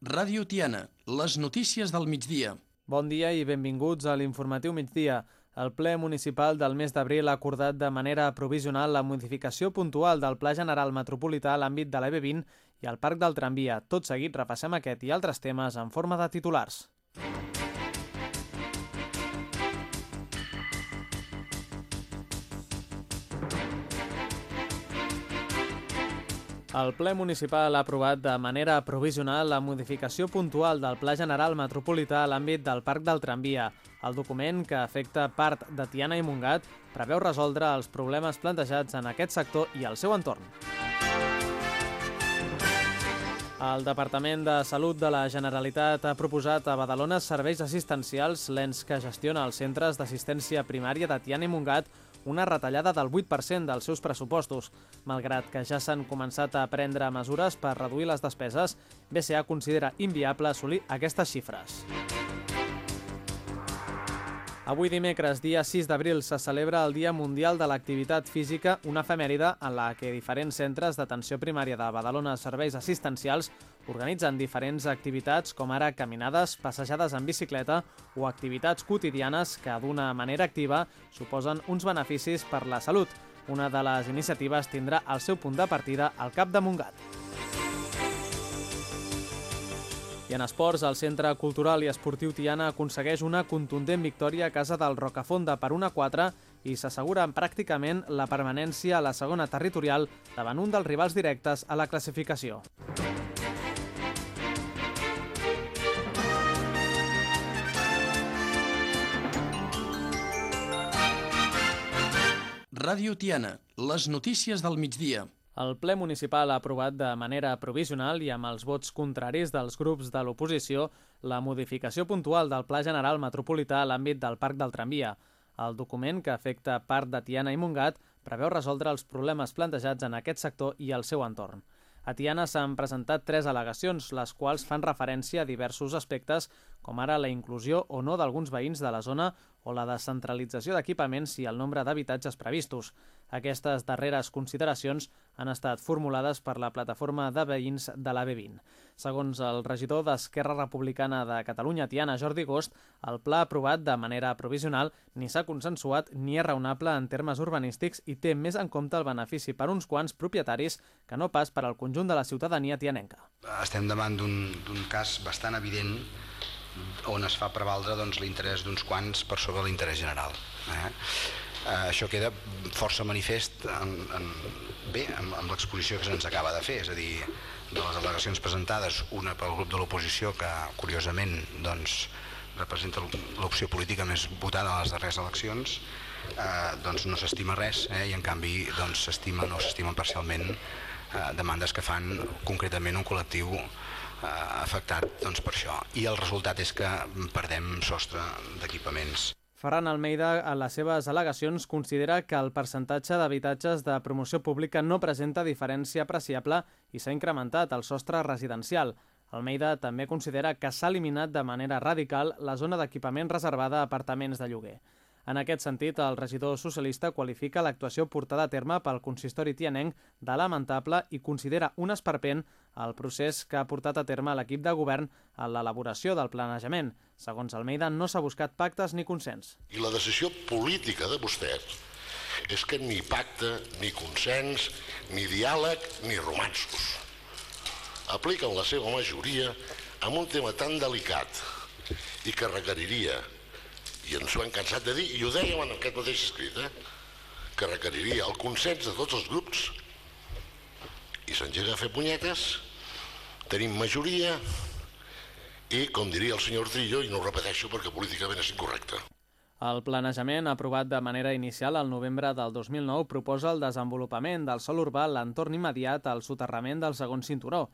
Ràdio Tiana, les notícies del migdia. Bon dia i benvinguts a l'informatiu migdia. El ple municipal del mes d'abril ha acordat de manera provisional la modificació puntual del Pla General Metropolità a l'àmbit de l'EB20 i el Parc del Tramvia. Tot seguit repassem aquest i altres temes en forma de titulars. El ple municipal ha aprovat de manera provisional la modificació puntual del Pla General Metropolità a l'àmbit del Parc del Tramvia. El document, que afecta part de Tiana i Montgat, preveu resoldre els problemes plantejats en aquest sector i el seu entorn. El Departament de Salut de la Generalitat ha proposat a Badalona serveis assistencials, l'ens que gestiona els centres d'assistència primària de Tiana i Montgat, una retallada del 8% dels seus pressupostos. Malgrat que ja s'han començat a prendre mesures per reduir les despeses, BCA considera inviable assolir aquestes xifres. Avui dimecres, dia 6 d'abril, se celebra el Dia Mundial de l'Activitat Física, una efemèride en la que diferents centres d'atenció primària de Badalona Serveis Assistencials organitzen diferents activitats com ara caminades, passejades en bicicleta o activitats quotidianes que d'una manera activa suposen uns beneficis per la salut. Una de les iniciatives tindrà el seu punt de partida al Cap de Montgat. I en esports, el Centre Cultural i Esportiu Tiana aconsegueix una contundent victòria a casa del Rocafonda per 1-4 i s'assegura pràcticament la permanència a la segona territorial davant un dels rivals directes a la classificació. Ràdio Tiana, les notícies del migdia. El ple municipal ha aprovat de manera provisional i amb els vots contraris dels grups de l'oposició la modificació puntual del Pla General Metropolità a l'àmbit del Parc del Tramvia. El document, que afecta part de Tiana i Montgat, preveu resoldre els problemes plantejats en aquest sector i el seu entorn. A Tiana s'han presentat tres al·legacions, les quals fan referència a diversos aspectes, com ara la inclusió o no d'alguns veïns de la zona o la descentralització d'equipaments i el nombre d'habitatges previstos. Aquestes darreres consideracions han estat formulades per la plataforma de veïns de la B20. Segons el regidor d'Esquerra Republicana de Catalunya, Tiana Jordi Gost, el pla aprovat de manera provisional ni s'ha consensuat ni és raonable en termes urbanístics i té més en compte el benefici per uns quants propietaris que no pas per al conjunt de la ciutadania tianenca. Estem davant d'un cas bastant evident on es fa prevaldre doncs, l'interès d'uns quants per sobre l'interès general. Eh? Eh, això queda força manifest en, en, bé, amb, amb l'exposició que se'ns acaba de fer, és a dir, de les al·legacions presentades, una pel grup de l'oposició que curiosament doncs, representa l'opció política més votada a les darreres eleccions, eh, doncs no s'estima res eh, i en canvi doncs, s'estimen o s'estimen parcialment eh, demandes que fan concretament un col·lectiu afectat doncs, per això. I el resultat és que perdem sostre d'equipaments. Ferran Almeida, a les seves al·legacions, considera que el percentatge d'habitatges de promoció pública no presenta diferència apreciable i s'ha incrementat el sostre residencial. Almeida també considera que s'ha eliminat de manera radical la zona d'equipament reservada a apartaments de lloguer. En aquest sentit, el regidor socialista qualifica l'actuació portada a terme pel consistori tianenc de lamentable i considera un esperpent el procés que ha portat a terme l'equip de govern en l'elaboració del planejament. Segons Almeida, no s'ha buscat pactes ni consens. I la decisió política de vostès és que ni pacte, ni consens, ni diàleg, ni romansos. Apliquen la seva majoria amb un tema tan delicat i que requeriria i ens ho hem cansat de dir, i ho dèiem en aquest mateix escrit, eh? que requeriria el consens de tots els grups i s'engega a fer punyetes, tenim majoria i, com diria el senyor Trillo, i no ho repeteixo perquè políticament és incorrecte. El planejament, aprovat de manera inicial al novembre del 2009, proposa el desenvolupament del sol urbà a l'entorn immediat al soterrament del segon cinturó.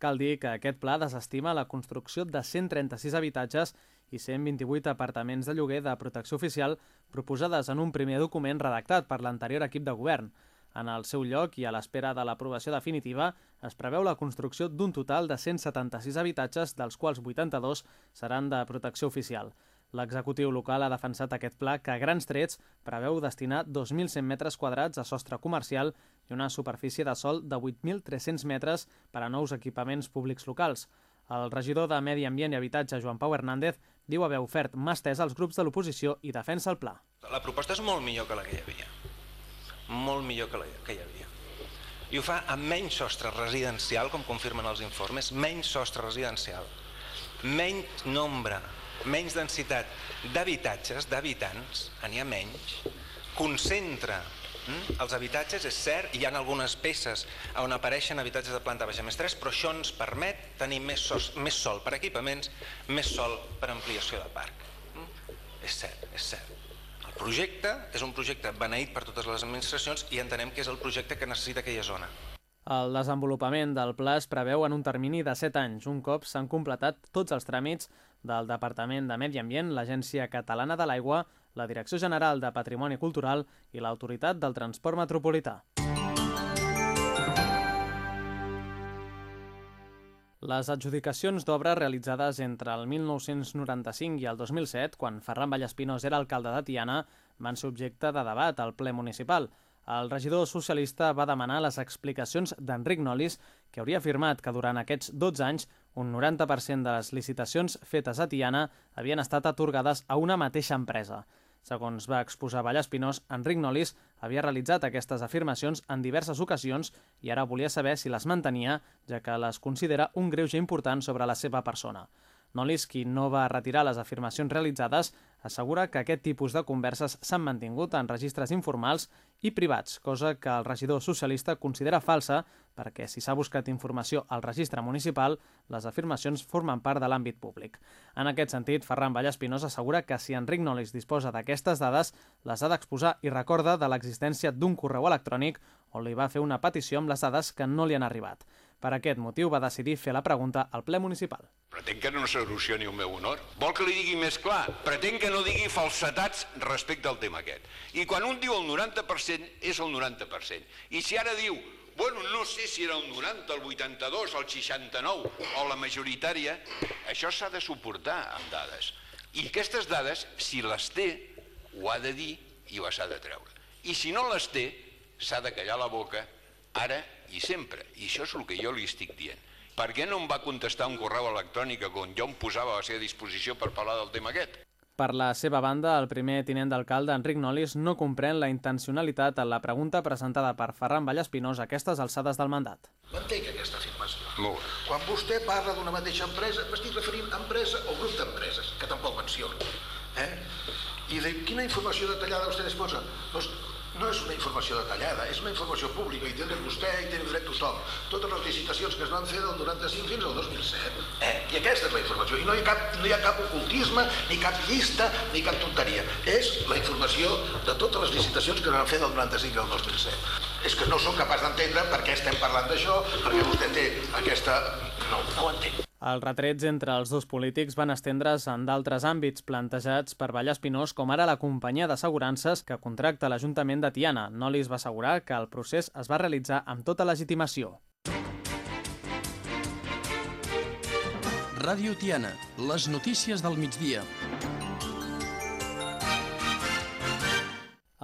Cal dir que aquest pla desestima la construcció de 136 habitatges i 128 apartaments de lloguer de protecció oficial proposades en un primer document redactat per l'anterior equip de govern. En el seu lloc i a l'espera de l'aprovació definitiva es preveu la construcció d'un total de 176 habitatges, dels quals 82 seran de protecció oficial. L'executiu local ha defensat aquest pla que a grans trets preveu destinar 2.100 metres quadrats a sostre comercial i una superfície de sol de 8.300 metres per a nous equipaments públics locals. El regidor de Medi Ambient i Habitatge, Joan Pau Hernández, diu haver ofert mà estesa als grups de l'oposició i defensa el pla. La proposta és molt millor que la que hi havia. Molt millor que la que hi havia. I ho fa amb menys sostre residencial, com confirmen els informes, menys sostre residencial, menys nombre, menys densitat d'habitatges, d'habitants, n'hi ha menys, concentra Mm? Els habitatges, és cert, hi ha algunes peces on apareixen habitatges de planta baixa més 3, però això ens permet tenir més, sos, més sol per equipaments, més sol per ampliació de parc. Mm? És cert, és cert. El projecte és un projecte beneït per totes les administracions i entenem que és el projecte que necessita aquella zona. El desenvolupament del pla es preveu en un termini de 7 anys, un cop s'han completat tots els tràmits del Departament de Medi Ambient, l'Agència Catalana de l'Aigua, la Direcció General de Patrimoni Cultural i l'Autoritat del Transport Metropolità. Les adjudicacions d'obres realitzades entre el 1995 i el 2007, quan Ferran Vallespinós era alcalde de Tiana, van ser objecte de debat al ple municipal. El regidor socialista va demanar les explicacions d'Enric Nolis, que hauria afirmat que durant aquests 12 anys un 90% de les licitacions fetes a Tiana havien estat atorgades a una mateixa empresa. Segons va exposar Vallespinós, Enric Nolis havia realitzat aquestes afirmacions en diverses ocasions i ara volia saber si les mantenia, ja que les considera un greuge important sobre la seva persona. Nolis, qui no va retirar les afirmacions realitzades, assegura que aquest tipus de converses s'han mantingut en registres informals i privats, cosa que el regidor socialista considera falsa perquè si s'ha buscat informació al registre municipal, les afirmacions formen part de l'àmbit públic. En aquest sentit, Ferran Vallespinós assegura que si Enric Nolis disposa d'aquestes dades, les ha d'exposar i recorda de l'existència d'un correu electrònic on li va fer una petició amb les dades que no li han arribat. Per aquest motiu va decidir fer la pregunta al ple municipal. Pretén que no s'erosioni el meu honor? Vol que li digui més clar? Pretén que no digui falsetats respecte al tema aquest. I quan un diu el 90%, és el 90%. I si ara diu, bueno, no sé si era el 90, el 82, el 69 o la majoritària, això s'ha de suportar amb dades. I aquestes dades, si les té, ho ha de dir i ho s'ha de treure. I si no les té, s'ha de callar la boca ara i sempre. I això és el que jo li estic dient. Per què no em va contestar un correu electrònic on jo em posava a la seva disposició per parlar del tema aquest? Per la seva banda, el primer tinent d'alcalde, Enric Nolis, no comprèn la intencionalitat en la pregunta presentada per Ferran Vallespinós a aquestes alçades del mandat. M'entenc aquesta afirmació. Molt bé. Quan vostè parla d'una mateixa empresa, m'estic referint a empresa o grup d'empreses, que tampoc menciono. Eh? I de quina informació detallada vostè disposa? Doncs no és una informació detallada, és una informació pública i tenen vostè i tenen dret tothom. Totes les licitacions que es van fer del 95 fins al 2007. Eh? I aquesta és la informació. I no hi, ha cap, no hi ha cap ocultisme, ni cap llista, ni cap tonteria. És la informació de totes les licitacions que es van fer del 95 al 2007. És que no sóc capaç d'entendre per què estem parlant d'això, perquè vostè té aquesta... No, no ho entenc. Els retrets entre els dos polítics van estendre's en d'altres àmbits plantejats per Vallespinós, com ara la companyia d'assegurances que contracta l'Ajuntament de Tiana. Nolis va assegurar que el procés es va realitzar amb tota legitimació. Ràdio Tiana, les notícies del migdia.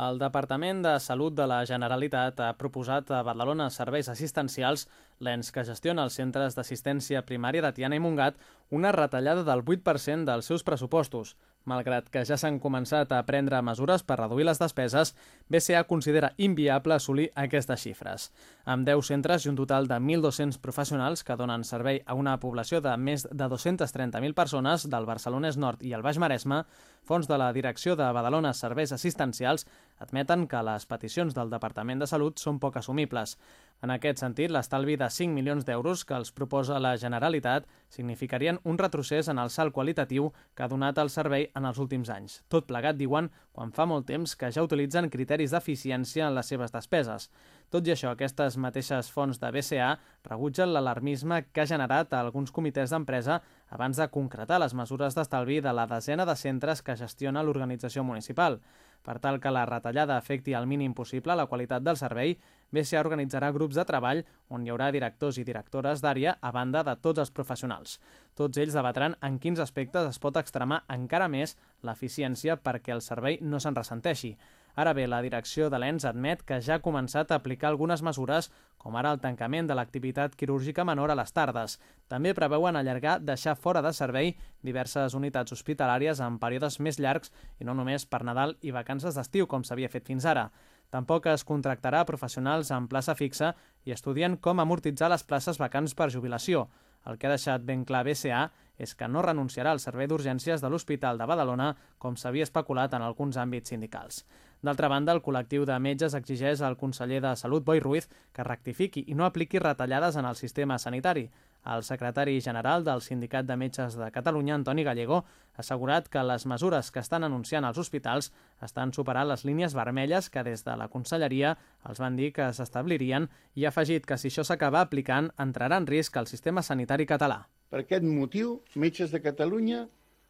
El Departament de Salut de la Generalitat ha proposat a Badalona Serveis Assistencials, l'ens que gestiona els centres d'assistència primària de Tiana i Mungat, una retallada del 8% dels seus pressupostos. Malgrat que ja s'han començat a prendre mesures per reduir les despeses, BCA considera inviable assolir aquestes xifres. Amb 10 centres i un total de 1.200 professionals que donen servei a una població de més de 230.000 persones del Barcelonès Nord i el Baix Maresme, fons de la Direcció de Badalona Serveis Assistencials admeten que les peticions del Departament de Salut són poc assumibles. En aquest sentit, l'estalvi de 5 milions d'euros que els proposa la Generalitat significarien un retrocés en el salt qualitatiu que ha donat el servei en els últims anys. Tot plegat, diuen, quan fa molt temps que ja utilitzen criteris d'eficiència en les seves despeses. Tot i això, aquestes mateixes fonts de BCA rebutgen l'alarmisme que ha generat alguns comitès d'empresa abans de concretar les mesures d'estalvi de la desena de centres que gestiona l'organització municipal. Per tal que la retallada afecti al mínim possible la qualitat del servei, BCA organitzarà grups de treball on hi haurà directors i directores d'àrea a banda de tots els professionals. Tots ells debatran en quins aspectes es pot extremar encara més l'eficiència perquè el servei no se'n ressenteixi. Ara bé, la direcció de l'ENS admet que ja ha començat a aplicar algunes mesures, com ara el tancament de l'activitat quirúrgica menor a les tardes. També preveuen allargar deixar fora de servei diverses unitats hospitalàries en períodes més llargs i no només per Nadal i vacances d'estiu, com s'havia fet fins ara. Tampoc es contractarà professionals en plaça fixa i estudien com amortitzar les places vacants per jubilació. El que ha deixat ben clar BCA és que no renunciarà al servei d'urgències de l'Hospital de Badalona, com s'havia especulat en alguns àmbits sindicals. D'altra banda, el col·lectiu de metges exigeix al conseller de Salut, Boi Ruiz, que rectifiqui i no apliqui retallades en el sistema sanitari. El secretari general del Sindicat de Metges de Catalunya, Antoni Gallego, ha assegurat que les mesures que estan anunciant als hospitals estan superant les línies vermelles que des de la conselleria els van dir que s'establirien i ha afegit que si això s'acaba aplicant entrarà en risc el sistema sanitari català. Per aquest motiu, Metges de Catalunya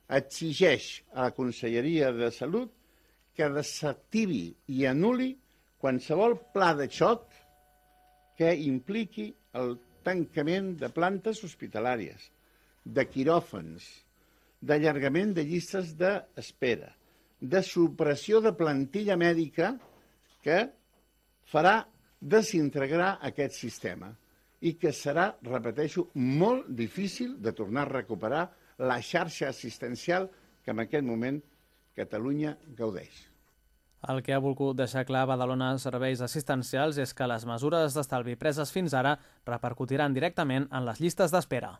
exigeix a la Conselleria de Salut que desactivi i anuli qualsevol pla de xoc que impliqui el tancament de plantes hospitalàries, de quiròfans, d'allargament de llistes d'espera, de supressió de plantilla mèdica que farà desintegrar aquest sistema i que serà, repeteixo, molt difícil de tornar a recuperar la xarxa assistencial que en aquest moment Catalunya gaudeix. El que ha volgut deixar clar Badalona Serveis Assistencials és que les mesures d'estalvi preses fins ara repercutiran directament en les llistes d'espera.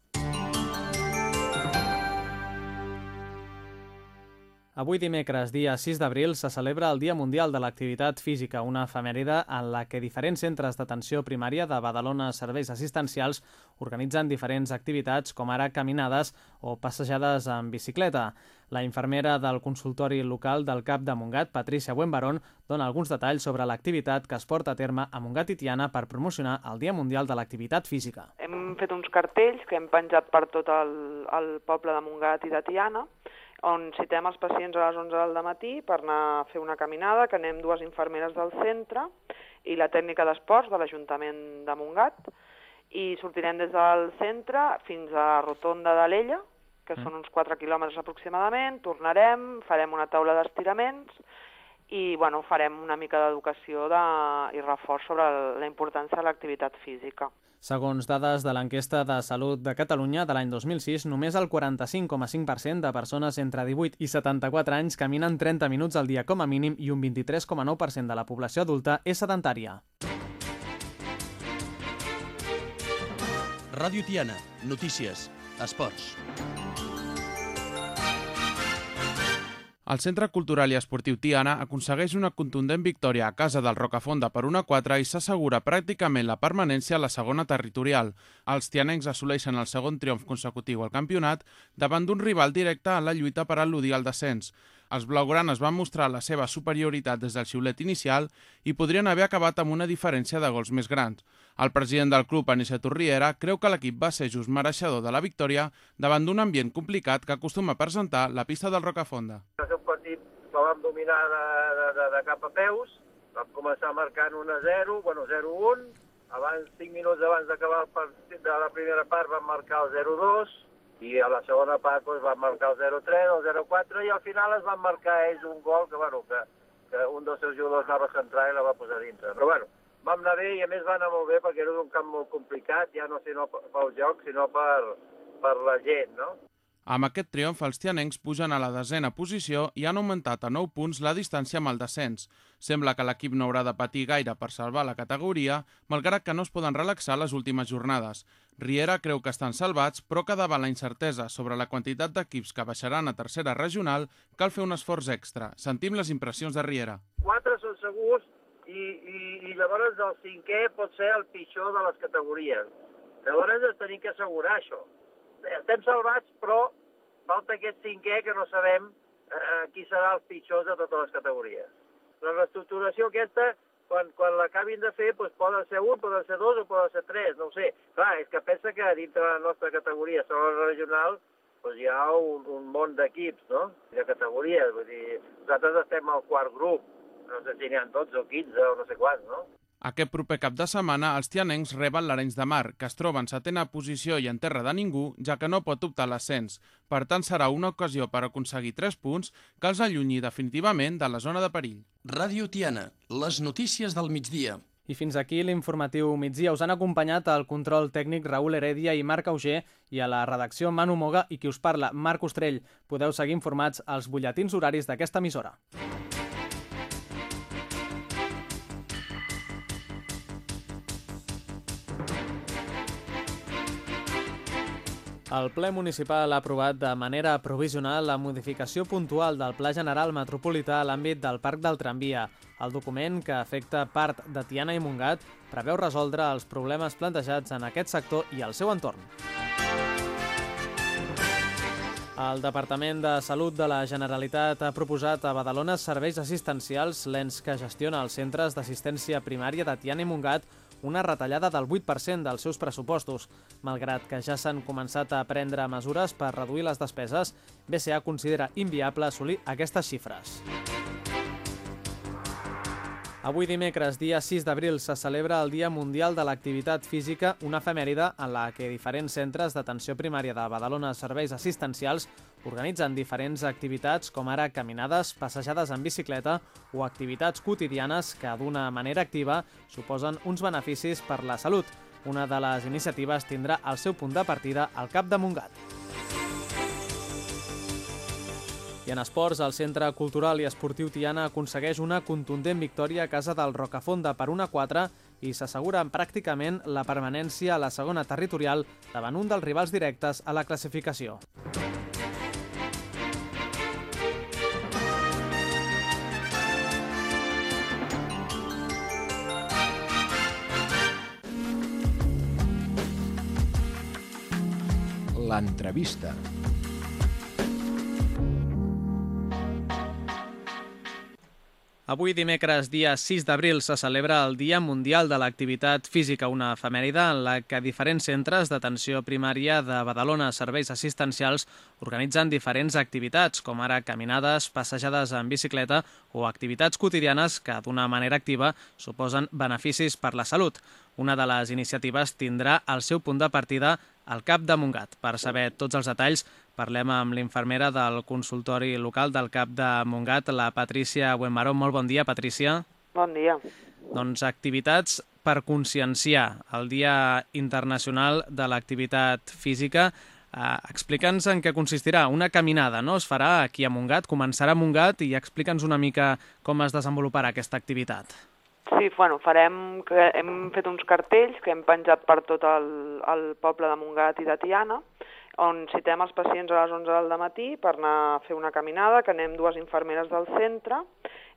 Avui dimecres, dia 6 d'abril, se celebra el Dia Mundial de l'Activitat Física, una efemèride en la que diferents centres d'atenció primària de Badalona Serveis Assistencials organitzen diferents activitats com ara caminades o passejades en bicicleta. La infermera del consultori local del CAP de Montgat, Patricia Buenbarón, dona alguns detalls sobre l'activitat que es porta a terme a Montgat i Tiana per promocionar el Dia Mundial de l'Activitat Física. Hem fet uns cartells que hem penjat per tot el, el poble de Montgat i de Tiana on citem els pacients a les 11 del matí per anar a fer una caminada, que anem dues infermeres del centre i la tècnica d'esports de l'Ajuntament de Montgat, i sortirem des del centre fins a Rotonda de l'Ella, que mm. són uns 4 quilòmetres aproximadament, tornarem, farem una taula d'estiraments i bueno, farem una mica d'educació de... i reforç sobre la importància de l'activitat física. Segons dades de l'enquesta de Salut de Catalunya de l'any 2006, només el 45,5% de persones entre 18 i 74 anys caminen 30 minuts al dia com a mínim i un 23,9% de la població adulta és sedentària. Ràdio Tiana, notícies, esports. El Centre Cultural i Esportiu Tiana aconsegueix una contundent victòria a casa del Rocafonda per 1-4 i s'assegura pràcticament la permanència a la segona territorial. Els tianencs assoleixen el segon triomf consecutiu al campionat davant d'un rival directe en la lluita per al·ludir al descens. Els blaugranes van mostrar la seva superioritat des del xiulet inicial i podrien haver acabat amb una diferència de gols més grans. El president del club, Aniceto Riera, creu que l'equip va ser just mereixedor de la victòria davant d'un ambient complicat que acostuma a presentar la pista del Rocafonda. Que vam dominar de, de, de, de cap a peus, vam començar marcant 1-0, bueno, 0-1, abans, 5 minuts abans d'acabar el partit de la primera part vam marcar el 0-2, i a la segona part doncs, van marcar el 0-3, el 0-4 i al final es van marcar ells un gol que, bueno, que, que un dels seus jugadors anava a centrar i la va posar dintre. Però bueno, vam anar bé i a més va anar molt bé perquè era un camp molt complicat, ja no sinó pel joc, sinó per, per la gent, no? Amb aquest triomf, els tianencs pugen a la desena posició i han augmentat a 9 punts la distància amb el descens. Sembla que l'equip no haurà de patir gaire per salvar la categoria, malgrat que no es poden relaxar les últimes jornades. Riera creu que estan salvats, però que davant la incertesa sobre la quantitat d'equips que baixaran a tercera regional, cal fer un esforç extra. Sentim les impressions de Riera. Quatre són segurs i, i, i llavors el cinquè pot ser el pitjor de les categories. Llavors ens tenim que assegurar això estem salvats, però falta aquest cinquè que no sabem eh, qui serà els pitjors de totes les categories. La reestructuració aquesta, quan, quan l'acabin de fer, doncs poden ser un, poden ser dos o poden ser tres, no ho sé. Clar, és que pensa que dintre la nostra categoria segona regional doncs hi ha un, un món d'equips, no?, de categories. Vull dir, nosaltres estem al quart grup, no sé si n'hi ha 12 o 15 o no sé quants, no? Aquest proper cap de setmana, els tianencs reben l'Arenys de Mar, que es troba en setena posició i en terra de ningú, ja que no pot optar a l'ascens. Per tant, serà una ocasió per aconseguir 3 punts que els allunyi definitivament de la zona de perill. Ràdio Tiana, les notícies del migdia. I fins aquí l'informatiu migdia. Us han acompanyat el control tècnic Raül Heredia i Marc Auger i a la redacció Manu Moga i qui us parla, Marc Ostrell. Podeu seguir informats als butlletins horaris d'aquesta emissora. El ple municipal ha aprovat de manera provisional la modificació puntual del Pla General Metropolità a l'àmbit del Parc del Tramvia. El document, que afecta part de Tiana i Mungat, preveu resoldre els problemes plantejats en aquest sector i el seu entorn. El Departament de Salut de la Generalitat ha proposat a Badalona serveis assistencials, l'ens que gestiona els centres d'assistència primària de Tiana i Mungat, una retallada del 8% dels seus pressupostos. Malgrat que ja s'han començat a prendre mesures per reduir les despeses, BCA considera inviable assolir aquestes xifres. Avui dimecres, dia 6 d'abril, se celebra el Dia Mundial de l'Activitat Física, una efemèride en la que diferents centres d'atenció primària de Badalona Serveis Assistencials organitzen diferents activitats com ara caminades, passejades en bicicleta o activitats quotidianes que d'una manera activa suposen uns beneficis per la salut. Una de les iniciatives tindrà el seu punt de partida al Cap de Montgat. I en esports, el Centre Cultural i Esportiu Tiana aconsegueix una contundent victòria a casa del Rocafonda per 1-4 i s'assegura pràcticament la permanència a la segona territorial davant un dels rivals directes a la classificació. L'entrevista. Avui, dimecres, dia 6 d'abril, se celebra el Dia Mundial de l'Activitat Física, una efemèride en la que diferents centres d'atenció primària de Badalona Serveis Assistencials organitzen diferents activitats, com ara caminades, passejades en bicicleta o activitats quotidianes que, d'una manera activa, suposen beneficis per la salut. Una de les iniciatives tindrà el seu punt de partida al Cap de Montgat. Per saber tots els detalls, parlem amb l'infermera del consultori local del Cap de Montgat, la Patrícia Buenmaró. Molt bon dia, Patrícia. Bon dia. Doncs activitats per conscienciar el Dia Internacional de l'Activitat Física. Uh, explica'ns en què consistirà. Una caminada, no? Es farà aquí a Montgat, començarà a Montgat i explica'ns una mica com es desenvoluparà aquesta activitat. Sí, bueno, farem, que hem fet uns cartells que hem penjat per tot el, el poble de Montgat i de Tiana, on citem els pacients a les 11 del matí per anar a fer una caminada, que anem dues infermeres del centre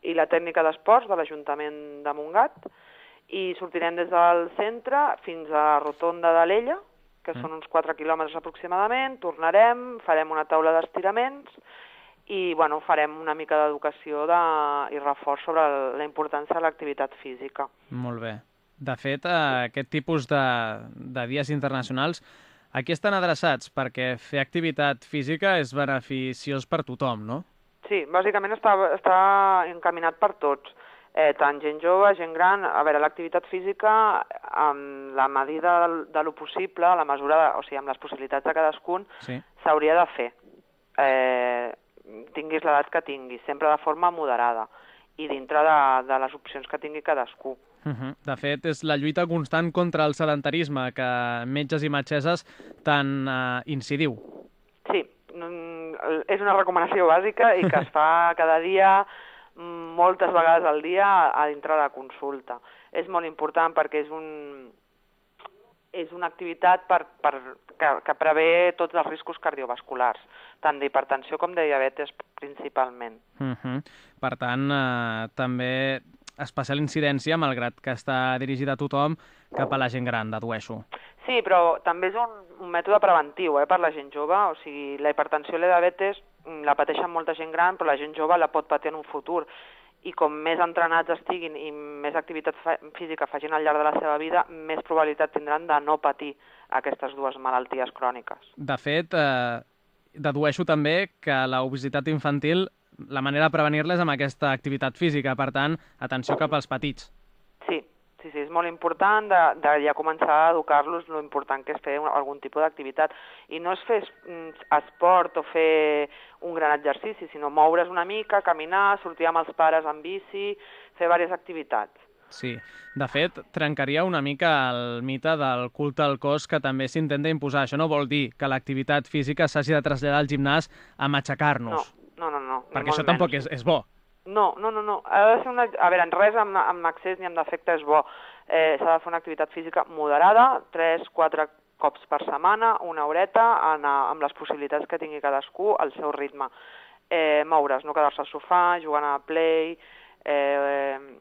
i la tècnica d'esports de l'Ajuntament de Montgat, i sortirem des del centre fins a la Rotonda de l'Ella, que són uns 4 quilòmetres aproximadament, tornarem, farem una taula d'estiraments, i bueno, farem una mica d'educació de, i reforç sobre la importància de l'activitat física. Molt bé. De fet, eh, aquest tipus de, de dies internacionals aquí estan adreçats perquè fer activitat física és beneficiós per tothom, no? Sí, bàsicament està, està encaminat per tots, eh, tant gent jove, gent gran. A veure, l'activitat física, amb la medida de, de lo possible, a la mesura, de, o sigui, amb les possibilitats de cadascun, s'hauria sí. de fer. Eh, tinguis l'edat que tinguis, sempre de forma moderada i dintre de, de les opcions que tingui cadascú. Uh -huh. De fet, és la lluita constant contra el sedentarisme que metges i metgesses tant uh, incidiu. Sí, mm, és una recomanació bàsica i que es fa cada dia, moltes vegades al dia, a dintre de la consulta. És molt important perquè és un, és una activitat per, per, que, que prevé tots els riscos cardiovasculars, tant d'hipertensió com de diabetes principalment. Uh -huh. Per tant, eh, també especial incidència, malgrat que està dirigida a tothom, cap a la gent gran, dedueixo. Sí, però també és un, un mètode preventiu eh, per la gent jove, o sigui, la hipertensió i la diabetes mm, la pateixen molta gent gran, però la gent jove la pot patir en un futur i com més entrenats estiguin i més activitat física facin al llarg de la seva vida, més probabilitat tindran de no patir aquestes dues malalties cròniques. De fet, eh, dedueixo també que l'obesitat infantil, la manera de prevenir-la és amb aquesta activitat física, per tant, atenció cap als petits. Sí, Sí, sí, és molt important de, de ja començar a educar-los lo important que és fer un, algun tipus d'activitat. I no és fer mm, esport o fer un gran exercici, sinó moure's una mica, caminar, sortir amb els pares en bici, fer diverses activitats. Sí, de fet, trencaria una mica el mite del culte al cos que també s'intenta imposar. Això no vol dir que l'activitat física s'hagi de traslladar al gimnàs a matxacar-nos. No, no, no. no perquè això tampoc menys. és, és bo. No, no, no, no. Ha de ser una... A veure, en res amb, amb excés ni amb defecte és bo. Eh, S'ha de fer una activitat física moderada, 3-4 cops per setmana, una horeta, anar amb les possibilitats que tingui cadascú al seu ritme. Eh, moure's, no quedar-se al sofà, jugant a play, eh, eh,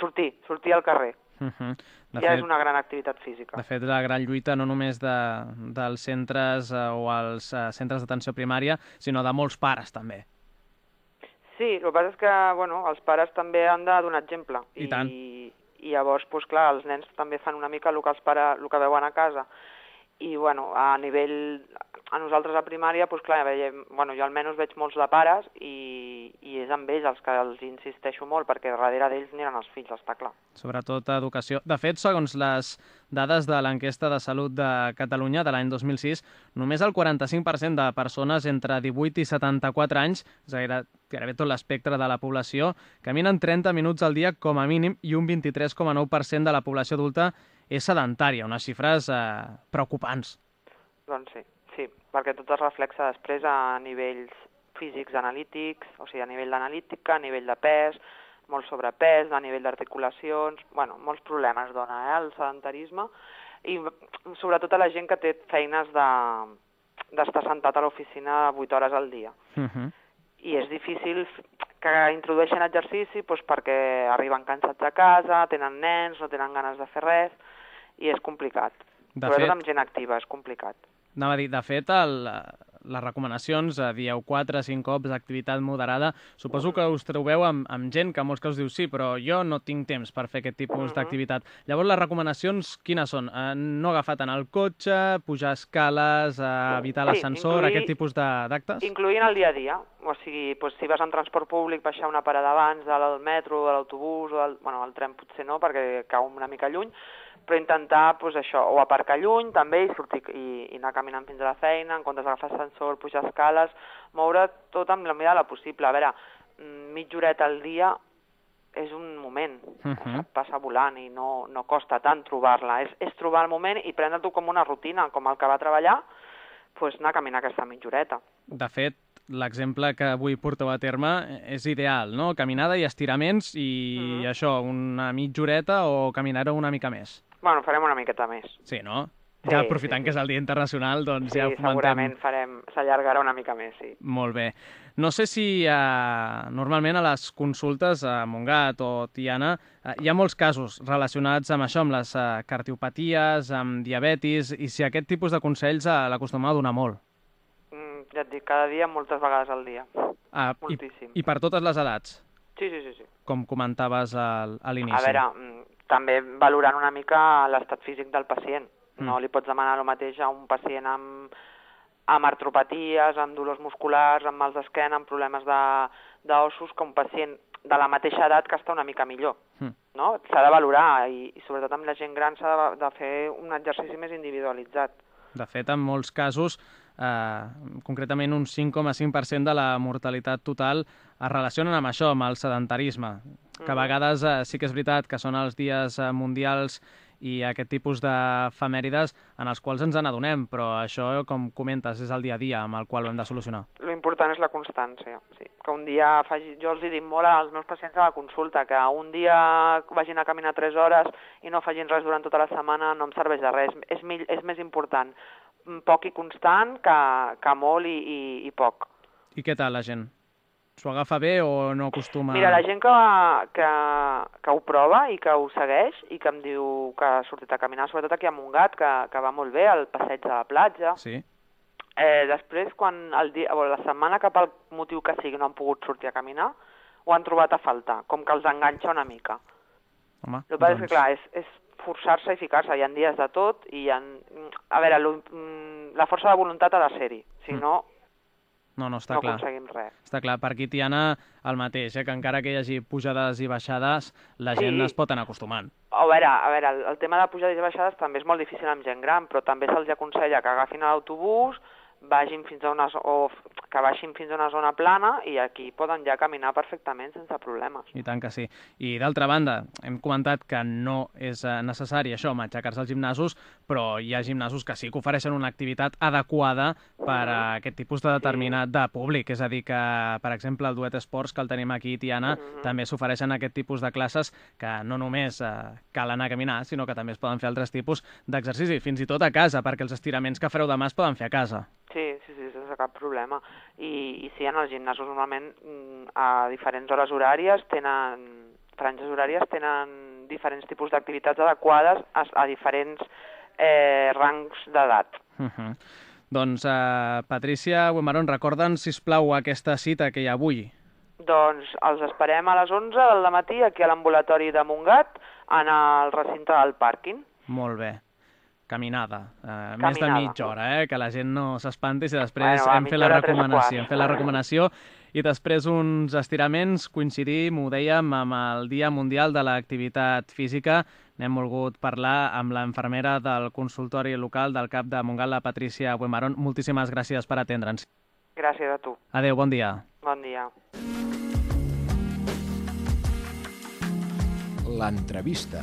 sortir, sortir al carrer. Uh -huh. de ja fet, és una gran activitat física. De fet, la gran lluita no només de, dels centres eh, o els eh, centres d'atenció primària, sinó de molts pares també. Sí, el que passa és que bueno, els pares també han de donar exemple. I tant. I, i llavors, doncs, clar, els nens també fan una mica el que, els pare, el que veuen a casa. I, bueno, a nivell... A nosaltres a primària, doncs, clar, veiem, bueno, jo almenys veig molts de pares i, i és amb ells els que els insisteixo molt, perquè darrere d'ells aniran els fills, està clar. Sobretot educació. De fet, segons les dades de l'enquesta de salut de Catalunya de l'any 2006, només el 45% de persones entre 18 i 74 anys, és a dir, gairebé tot l'espectre de la població, caminen 30 minuts al dia com a mínim i un 23,9% de la població adulta és sedentària, unes xifres eh, preocupants. Doncs sí, sí, perquè tot es reflexa després a nivells físics analítics, o sigui, a nivell d'analítica, a nivell de pes, molt sobrepès, a nivell d'articulacions, bueno, molts problemes dona eh, el sedentarisme, i sobretot a la gent que té feines de d'estar sentat a l'oficina 8 hores al dia. Uh -huh. I és difícil que introdueixen exercici doncs, perquè arriben cansats a casa, tenen nens, no tenen ganes de fer res, i és complicat. De Sobretot fet- amb gent activa, és complicat. Anava a dir, de fet, el, les recomanacions, eh, dieu 4 5 cops d'activitat moderada, suposo que us trobeu amb, amb gent que en molts casos diu sí, però jo no tinc temps per fer aquest tipus d'activitat. Llavors, les recomanacions quines són? Eh, no agafar tant el cotxe, pujar escales, eh, evitar Sí, l'ascensor, incluir- aquest tipus de- d'actes? Incloint el dia a dia, o sigui, doncs, si vas en transport públic, baixar una parada abans del metro, de l'autobús, o del, bueno, el tren potser no, perquè cau una mica lluny, però intentar, doncs, això, o aparcar lluny també i sortir i, i anar caminant fins a la feina, en comptes d'agafar ascensor, pujar escales, moure tot amb la mida de la possible. A veure, mm, mitja horeta al dia és un moment, Uh -huh. et passa volant i no, no costa tant trobar-la. És, és trobar el moment i prendre-t'ho com una rutina, com el que va a treballar, doncs anar a caminar aquesta mitja horeta. De fet, l'exemple que avui porteu a terme és ideal, no? Caminada i estiraments i Mhm. això, una mitja horeta o caminar una mica més. Bueno, farem una miqueta més. Sí, no? Sí, ja aprofitant sí, que és el Dia Internacional, doncs Sí, ja fomentem... segurament farem, s'allargarà una mica més, sí. Molt bé. No sé si eh, normalment a les consultes a Montgat o Tiana eh, hi ha molts casos relacionats amb això, amb les eh, cardiopaties, amb diabetis, i si aquest tipus de consells eh, l'acostumeu a donar molt. Mm, ja et dic, cada dia, moltes vegades al dia. Ah, i, Moltíssim. I per totes les edats, Sí, sí, sí. sí. com comentaves al, a l'inici. A veure, mm, també valorant una mica l'estat físic del pacient. No Mm. li pots demanar el mateix a un pacient amb, amb artropaties, amb dolors musculars, amb mals d'esquena, amb problemes de- d'ossos, que un pacient de la mateixa edat que està una mica millor. Mm. No? S'ha de valorar i, i sobretot amb la gent gran s'ha de, de fer un exercici més individualitzat. De fet, en molts casos, eh, concretament un 5,5% de la mortalitat total es relacionen amb això, amb el sedentarisme, que a Mhm. vegades eh, sí que és veritat que són els dies eh, mundials i aquest tipus d'efemèrides en els quals ens n'adonem, però això, com comentes, és el dia a dia amb el qual ho hem de solucionar. Lo important és la constància, sí. Que un dia faci... Jo els dic molt als meus pacients a la consulta, que un dia vagin a caminar 3 hores i no facin res durant tota la setmana no em serveix de res. És, mill... és més important mm, poc i constant que, que molt i, i, i poc. I què tal la gent? S'ho agafa bé o no acostuma... Mira, la gent que, que, que ho prova i que ho segueix i que em diu que ha sortit a caminar, sobretot aquí a Montgat, que, que va molt bé, al passeig de la platja, Sí, Eh, després, quan el dia, o la setmana que pel motiu que sigui no han pogut sortir a caminar, ho han trobat a faltar, com que els enganxa una mica. home, El que passa és que, clar, és, és forçar-se i ficar-se. Hi ha dies de tot i hi ha... A veure, lo, mm, la força de voluntat ha de ser-hi, si Mm. no, No, no, està no clar. aconseguim res. Està clar, per aquí, Tiana, el mateix, eh? que encara que hi hagi pujades i baixades, la Sí. gent es pot anar acostumant. A veure, a veure el, el tema de pujades i baixades també és molt difícil amb gent gran, però també se'ls aconsella que agafin l'autobús, vagin fins a una, o que baixin fins a una zona plana i aquí poden ja caminar perfectament sense problemes. I tant que sí. I d'altra banda, hem comentat que no és eh, necessari això, matxacar-se als gimnasos, però hi ha gimnasos que sí que ofereixen una activitat adequada per a aquest tipus de determinat de públic. És a dir, que, per exemple, el Duet Esports, que el tenim aquí, Tiana, també s'ofereixen aquest tipus de classes que no només eh, cal anar a caminar, sinó que també es poden fer altres tipus d'exercici, fins i tot a casa, perquè els estiraments que fareu demà es poden fer a casa. Sense cap problema. I, i sí, en els gimnasos normalment mm, a diferents hores horàries tenen, franges horàries tenen diferents tipus d'activitats adequades a, a diferents eh, rangs d'edat. Uh -huh. Doncs, eh, Patrícia Buemaron, recorda'ns, sisplau, aquesta cita que hi ha avui. Doncs els esperem a les 11 del matí aquí a l'ambulatori de Montgat en el recinte del pàrquing. Molt bé. Caminada. Uh, més de Caminada. mitja hora, eh? que la gent no s'espanti si després Bueno, va, hem fet la recomanació. quarts. Hem fet la recomanació i després uns estiraments, coincidim, ho dèiem, amb el Dia Mundial de l'Activitat Física. N'hem volgut parlar amb la infermera del consultori local del CAP de Montgat, la Patrícia Buemaron. Moltíssimes gràcies per atendre'ns. Gràcies a tu. Adéu, bon dia. Bon dia. L'entrevista.